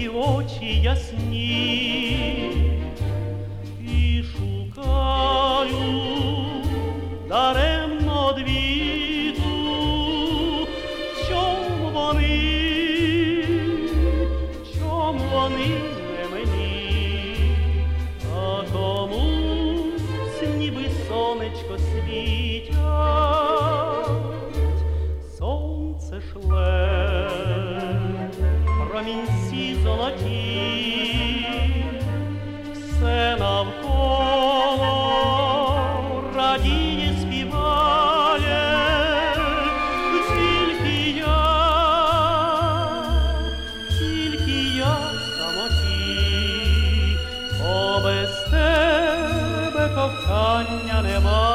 твої очі ясні. І шукаю даремно одвіту, чом вони, чом вони не мені, а комусь ніби сонечко світять, сонце шле, промінці золоті, все навколо радіє, співає, тільки я, тільки я самоті, бо без тебе кохання немає.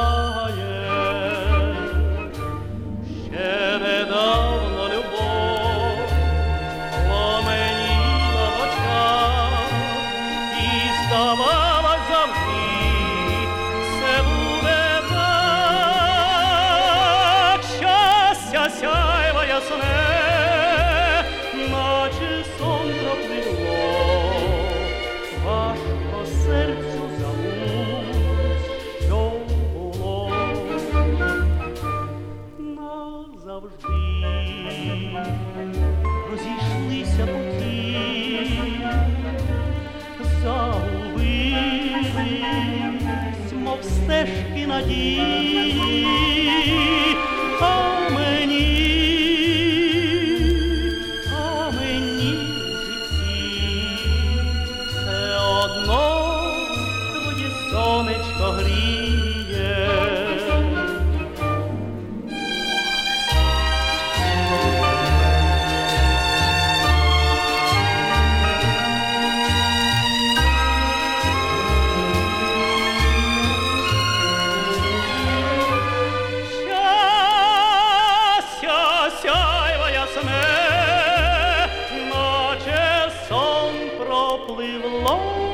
Сяйва ясне, наче сон пропливло, важко серцю забуть, що було. Назавжди розійшлися путі, загубились, мов стежки надії, ясне, наче сон пропливло.